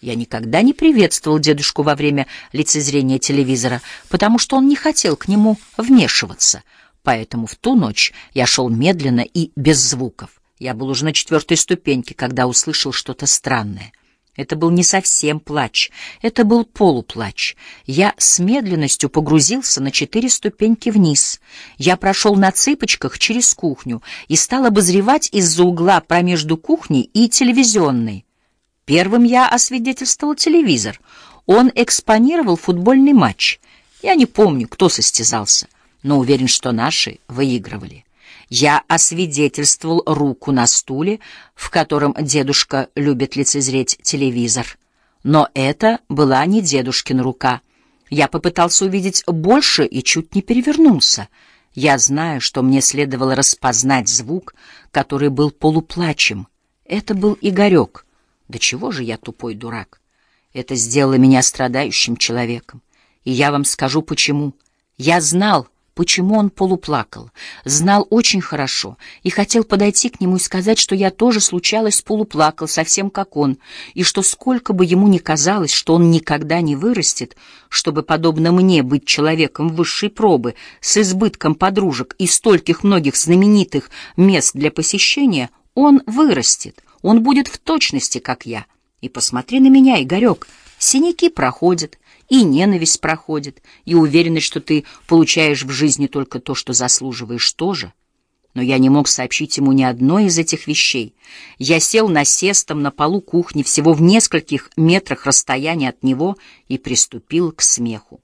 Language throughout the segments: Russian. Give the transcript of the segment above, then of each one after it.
Я никогда не приветствовал дедушку во время лицезрения телевизора, потому что он не хотел к нему вмешиваться. Поэтому в ту ночь я шел медленно и без звуков. Я был уже на четвертой ступеньке, когда услышал что-то странное. Это был не совсем плач, это был полуплач. Я с медленностью погрузился на четыре ступеньки вниз. Я прошел на цыпочках через кухню и стал обозревать из-за угла промежду кухней и телевизионной. Первым я освидетельствовал телевизор. Он экспонировал футбольный матч. Я не помню, кто состязался, но уверен, что наши выигрывали. Я освидетельствовал руку на стуле, в котором дедушка любит лицезреть телевизор. Но это была не дедушкина рука. Я попытался увидеть больше и чуть не перевернулся. Я знаю, что мне следовало распознать звук, который был полуплачем. Это был Игорек — да чего же я тупой дурак? Это сделало меня страдающим человеком. И я вам скажу, почему. Я знал, почему он полуплакал. Знал очень хорошо. И хотел подойти к нему и сказать, что я тоже случалось полуплакал, совсем как он. И что сколько бы ему ни казалось, что он никогда не вырастет, чтобы, подобно мне, быть человеком высшей пробы, с избытком подружек и стольких многих знаменитых мест для посещения, он вырастет. Он будет в точности, как я. И посмотри на меня, Игорек, синяки проходят, и ненависть проходит, и уверенность, что ты получаешь в жизни только то, что заслуживаешь тоже. Но я не мог сообщить ему ни одной из этих вещей. Я сел насестом на полу кухни всего в нескольких метрах расстояния от него и приступил к смеху.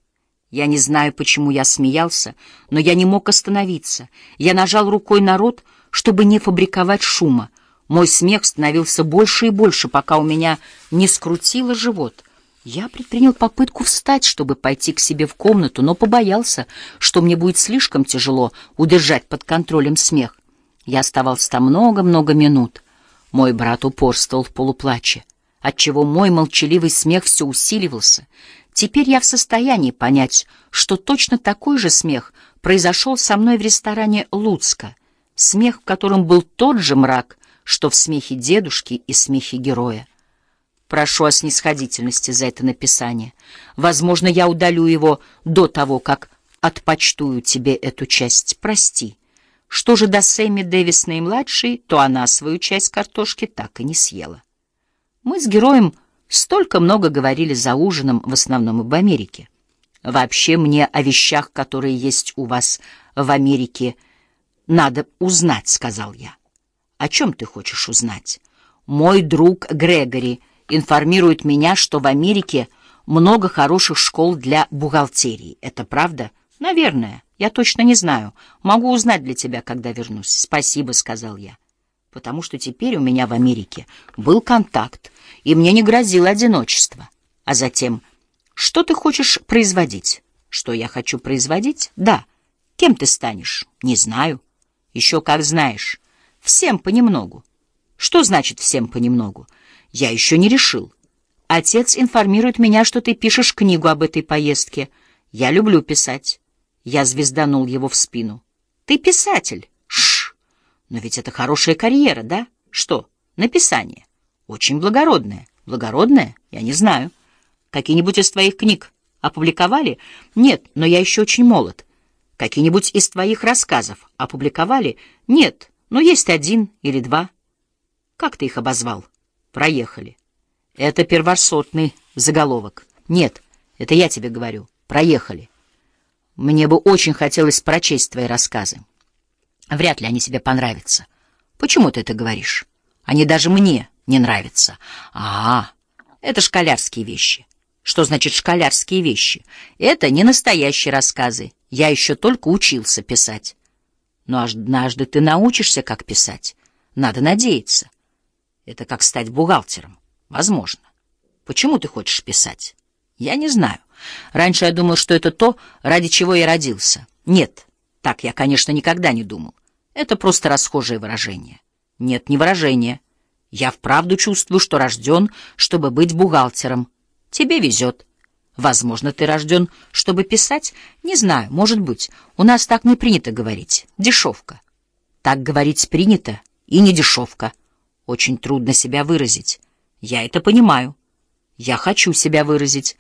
Я не знаю, почему я смеялся, но я не мог остановиться. Я нажал рукой на рот, чтобы не фабриковать шума, мой смех становился больше и больше, пока у меня не скрутило живот. Я предпринял попытку встать, чтобы пойти к себе в комнату, но побоялся, что мне будет слишком тяжело удержать под контролем смех. Я оставался там много-много минут. Мой брат упорствовал в полуплаче, отчего мой молчаливый смех все усиливался. Теперь я в состоянии понять, что точно такой же смех произошел со мной в ресторане «Луцка», смех, в котором был тот же мрак — что в смехе дедушки и смехе героя. Прошу о снисходительности за это написание. Возможно, я удалю его до того, как отпочтую тебе эту часть. Прости. Что же до Сэмми Дэвис наимладшей, то она свою часть картошки так и не съела. Мы с героем столько много говорили за ужином, в основном об Америке. Вообще мне о вещах, которые есть у вас в Америке, надо узнать, — сказал я. О чем ты хочешь узнать? Мой друг Грегори информирует меня, что в Америке много хороших школ для бухгалтерии. Это правда? Наверное. Я точно не знаю. Могу узнать для тебя, когда вернусь. Спасибо, сказал я. Потому что теперь у меня в Америке был контакт, и мне не грозило одиночество. А затем, что ты хочешь производить? Что я хочу производить? Да. Кем ты станешь? Не знаю. Еще как знаешь. Всем понемногу. Что значит «всем понемногу»? Я еще не решил. Отец информирует меня, что ты пишешь книгу об этой поездке. Я люблю писать. Я звезданул его в спину. Ты писатель. Шш. Но ведь это хорошая карьера, да? Что? Написание. Очень благородное. Благородное? Я не знаю. Какие-нибудь из твоих книг опубликовали? Нет, но я еще очень молод. Какие-нибудь из твоих рассказов опубликовали? Нет, ну, есть один или два. Как ты их обозвал? Проехали. Это первосортный заголовок. Нет, это я тебе говорю. Проехали. Мне бы очень хотелось прочесть твои рассказы. Вряд ли они тебе понравятся. Почему ты это говоришь? Они даже мне не нравятся. А, -а, -а это школярские вещи. Что значит школярские вещи? Это не настоящие рассказы. Я еще только учился писать. Но однажды ты научишься, как писать. Надо надеяться. Это как стать бухгалтером. Возможно. Почему ты хочешь писать? Я не знаю. Раньше я думал, что это то, ради чего я родился. Нет, так я, конечно, никогда не думал. Это просто расхожее выражение. Нет, не выражение. Я вправду чувствую, что рожден, чтобы быть бухгалтером. Тебе везет. Возможно, ты рожден, чтобы писать? Не знаю, может быть. У нас так не принято говорить. Дешевка. Так говорить принято и не дешевка. Очень трудно себя выразить. Я это понимаю. Я хочу себя выразить.